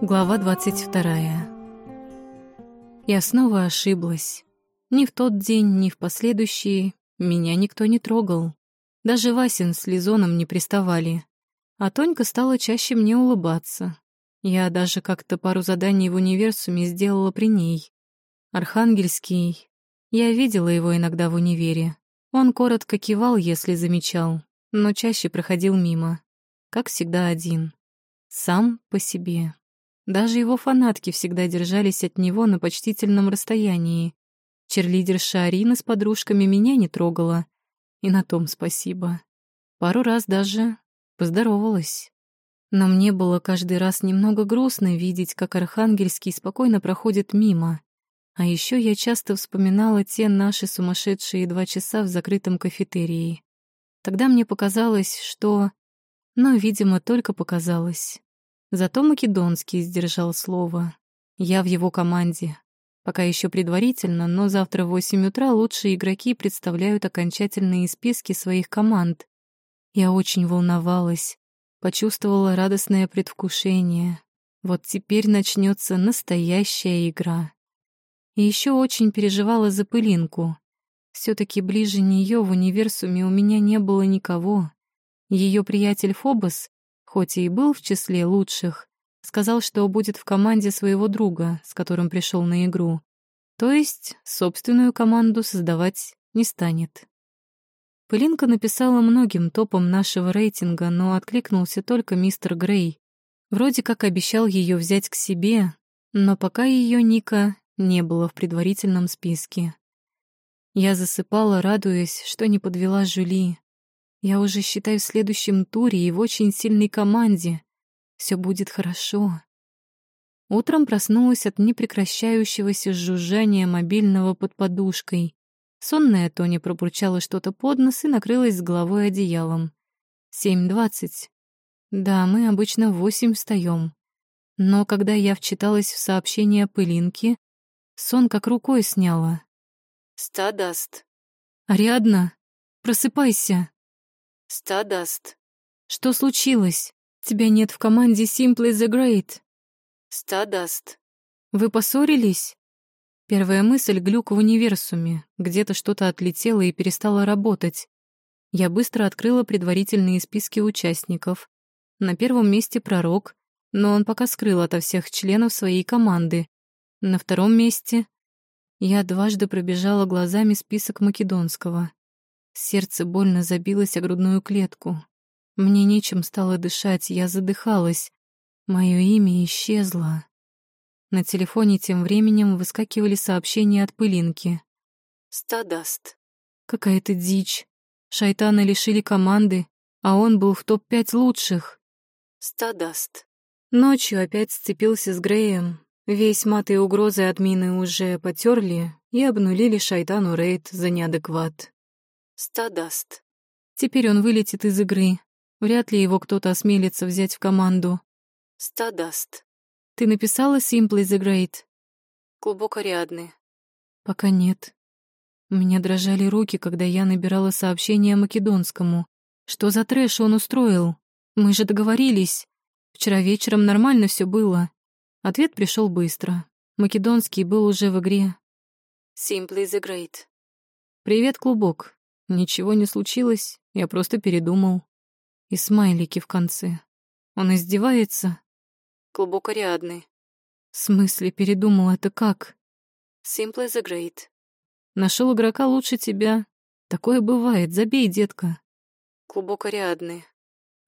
Глава 22. Я снова ошиблась. Ни в тот день, ни в последующие меня никто не трогал. Даже Васин с Лизоном не приставали. А Тонька стала чаще мне улыбаться. Я даже как-то пару заданий в универсуме сделала при ней. Архангельский. Я видела его иногда в универе. Он коротко кивал, если замечал, но чаще проходил мимо. Как всегда один. Сам по себе. Даже его фанатки всегда держались от него на почтительном расстоянии. Черлидерша Арина с подружками меня не трогала. И на том спасибо. Пару раз даже поздоровалась. Но мне было каждый раз немного грустно видеть, как Архангельский спокойно проходит мимо. А еще я часто вспоминала те наши сумасшедшие два часа в закрытом кафетерии. Тогда мне показалось, что... Но, видимо, только показалось. Зато Македонский сдержал слово. Я в его команде. Пока еще предварительно, но завтра в 8 утра лучшие игроки представляют окончательные списки своих команд. Я очень волновалась, почувствовала радостное предвкушение. Вот теперь начнется настоящая игра. И еще очень переживала за пылинку. все таки ближе нее в универсуме у меня не было никого. Ее приятель Фобос хоть и был в числе лучших, сказал, что будет в команде своего друга, с которым пришел на игру. То есть собственную команду создавать не станет. Пылинка написала многим топам нашего рейтинга, но откликнулся только мистер Грей. Вроде как обещал ее взять к себе, но пока ее Ника не было в предварительном списке. Я засыпала, радуясь, что не подвела Жюли. Я уже считаю в следующем туре и в очень сильной команде. Все будет хорошо. Утром проснулась от непрекращающегося жужжания мобильного под подушкой. Сонная Тоня пробурчала что-то под нос и накрылась с головой одеялом. Семь двадцать. Да, мы обычно в восемь встаем. Но когда я вчиталась в сообщение пылинки, сон как рукой сняла. «Стадаст». «Ариадна, просыпайся!» Стадаст. Что случилось? Тебя нет в команде Simply the Great. Стадаст. Вы поссорились? Первая мысль — глюк в универсуме. Где-то что-то отлетело и перестало работать. Я быстро открыла предварительные списки участников. На первом месте пророк, но он пока скрыл ото всех членов своей команды. На втором месте я дважды пробежала глазами список Македонского. Сердце больно забилось о грудную клетку. Мне нечем стало дышать, я задыхалась. Мое имя исчезло. На телефоне тем временем выскакивали сообщения от пылинки. «Стадаст». Какая-то дичь. Шайтана лишили команды, а он был в топ-5 лучших. «Стадаст». Ночью опять сцепился с Греем. Весь мат и угрозы от мины уже потерли и обнулили Шайтану рейд за неадекват. Стадаст. Теперь он вылетит из игры. Вряд ли его кто-то осмелится взять в команду. Стадаст. Ты написала Simply the Great? Клубок Ариадны. Пока нет. У меня дрожали руки, когда я набирала сообщение Македонскому. Что за трэш он устроил? Мы же договорились. Вчера вечером нормально все было. Ответ пришел быстро. Македонский был уже в игре. Simply the Great. «Привет, клубок. Ничего не случилось, я просто передумал. И смайлики в конце. Он издевается? Клубок Ариадны. В смысле передумал, это как? Simply the great. Нашел игрока лучше тебя. Такое бывает, забей, детка. Клубок Ариадны.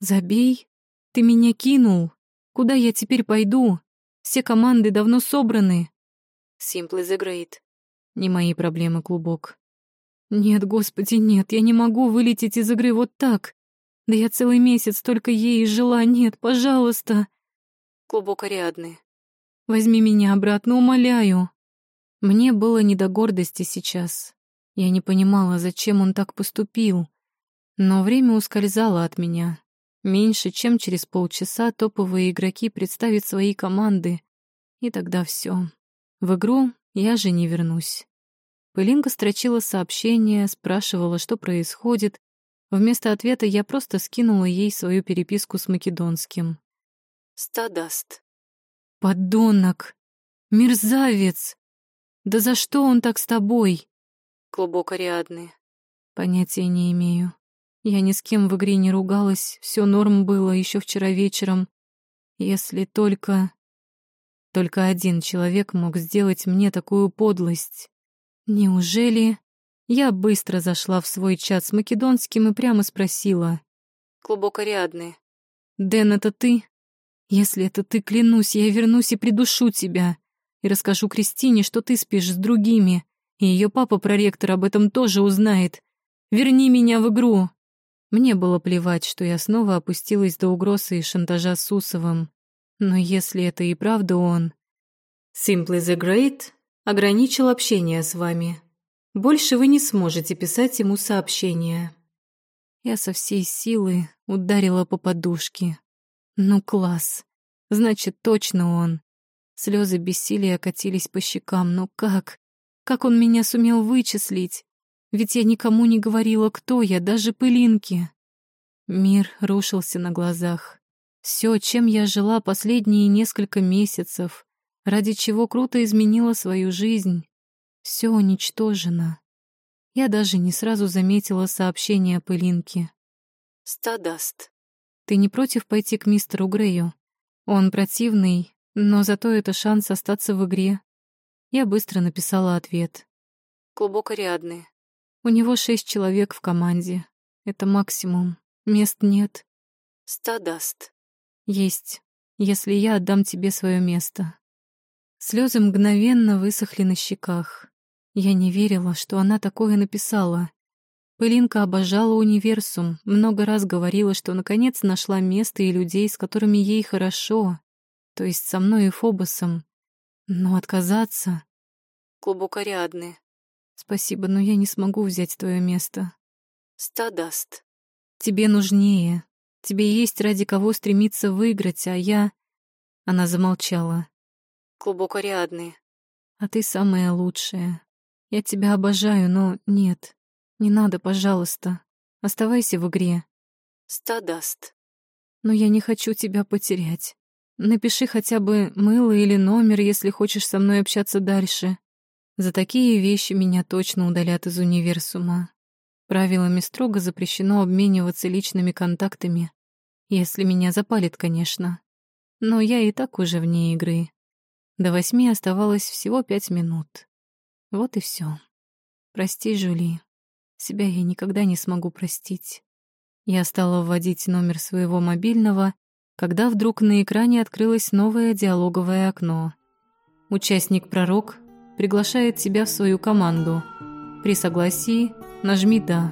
Забей? Ты меня кинул. Куда я теперь пойду? Все команды давно собраны. Simply the great. Не мои проблемы, клубок. Нет, господи, нет, я не могу вылететь из игры вот так. Да я целый месяц только ей и жила. Нет, пожалуйста. Клубок Ариадны. Возьми меня обратно, умоляю. Мне было не до гордости сейчас. Я не понимала, зачем он так поступил. Но время ускользало от меня. Меньше, чем через полчаса топовые игроки представят свои команды. И тогда все. В игру я же не вернусь. Пылинка строчила сообщение, спрашивала, что происходит. Вместо ответа я просто скинула ей свою переписку с Македонским. «Стадаст». Подонок! Мерзавец! Да за что он так с тобой? Клубок Ариадны. Понятия не имею. Я ни с кем в игре не ругалась, все норм было еще вчера вечером. Если только... Только один человек мог сделать мне такую подлость. Неужели... Я быстро зашла в свой чат с македонским и прямо спросила. Клубок Ариадны. «Дэн, это ты? Если это ты, клянусь, я вернусь и придушу тебя. И расскажу Кристине, что ты спишь с другими. И ее папа-проректор об этом тоже узнает. Верни меня в игру!» Мне было плевать, что я снова опустилась до угрозы и шантажа с Усовым. Но если это и правда он... Simply the Great ограничил общение с вами. Больше вы не сможете писать ему сообщения. Я со всей силы ударила по подушке. Ну, класс. Значит, точно он. Слезы бессилия катились по щекам. Но как? Как он меня сумел вычислить? Ведь я никому не говорила, кто я, даже пылинки. Мир рушился на глазах. Все, чем я жила последние несколько месяцев, ради чего круто изменила свою жизнь, все уничтожено. Я даже не сразу заметила сообщение пылинки. Стадаст. Ты не против пойти к мистеру Грею? Он противный, но зато это шанс остаться в игре. Я быстро написала ответ. Клубок Ариадны. У него шесть человек в команде. Это максимум. Мест нет. Стадаст. Есть, если я отдам тебе свое место. Слезы мгновенно высохли на щеках. Я не верила, что она такое написала. Пылинка обожала универсум, много раз говорила, что наконец нашла место и людей, с которыми ей хорошо, то есть со мной и Фобосом. Но отказаться... Клубок Ариадны. Спасибо, но я не смогу взять твое место. Стадаст. Тебе нужнее. Тебе есть ради кого стремиться выиграть, а я... Она замолчала. Клубок Ариадны. А ты самая лучшая. Я тебя обожаю, но нет. Не надо, пожалуйста. Оставайся в игре. Стадаст. Но я не хочу тебя потерять. Напиши хотя бы мыло или номер, если хочешь со мной общаться дальше. За такие вещи меня точно удалят из универсума. Правилами строго запрещено обмениваться личными контактами, если меня запалит, конечно. Но я и так уже вне игры. До восьми оставалось всего пять минут. Вот и все. Прости, Жули. Себя я никогда не смогу простить. Я стала вводить номер своего мобильного, когда вдруг на экране открылось новое диалоговое окно. Участник-пророк приглашает тебя в свою команду. При согласии нажми «Да».